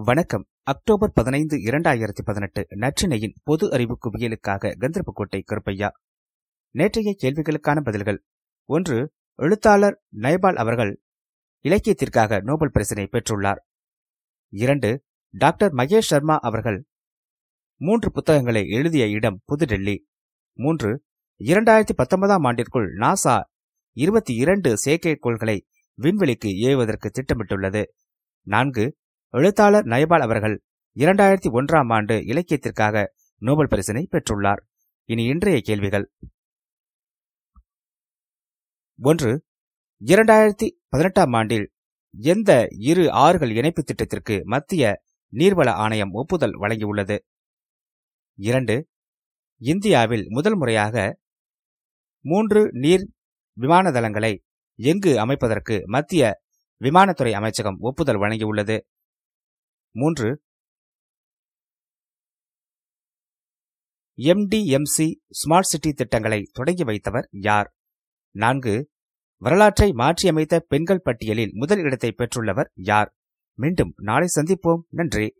வணக்கம். அக்டோபர் பதினைந்து இரண்டாயிரத்தி பதினெட்டு நற்றினையின் பொது அறிவு குவியலுக்காக கந்தர்போட்டை கருப்பையா. நேற்றைய கேள்விகளுக்கான பதில்கள். ஒன்று எழுத்தாளர் நயபால் அவர்கள் இலக்கியத்திற்காக நோபல் பரிசினை பெற்றுள்ளார். இரண்டு டாக்டர் மகேஷ் சர்மா அவர்கள் மூன்று புத்தகங்களை எழுதிய இடம் புதுடெல்லி. மூன்று இரண்டாயிரத்தி பத்தொன்பதாம் ஆண்டிற்குள் நாசா இருபத்தி இரண்டு செயற்கைக்கோள்களை விண்வெளிக்கு ஏவுவதற்கு திட்டமிட்டுள்ளது. நான்கு எழுத்தாளர் நயபால் அவர்கள் இரண்டாயிரத்தி ஒன்றாம் ஆண்டு இலக்கியத்திற்காக நோபல் பரிசினை பெற்றுள்ளார். இனி இன்றைய கேள்விகள். ஒன்று இரண்டாயிரத்தி பதினெட்டாம் ஆண்டில் எந்த இரு ஆறுகள் இணைப்பு திட்டத்திற்கு மத்திய நீர்வள ஆணையம் ஒப்புதல் வழங்கியுள்ளது? இரண்டு இந்தியாவில் முதல் முறையாக மூன்று நீர் விமான தளங்களை எங்கு அமைப்பதற்கு மத்திய விமானத்துறை அமைச்சகம் ஒப்புதல் வழங்கியுள்ளது? மூன்று. எம்டிஎம்சி ஸ்மார்ட் சிட்டி திட்டங்களை தொடங்கி வைத்தவர் யார்? நான்கு. வரலாற்றை மாற்றியமைத்த பெண்கள் பட்டியலில் முதல் இடத்தை பெற்றுள்ளவர் யார்? மீண்டும் நாளை சந்திப்போம். நன்றி.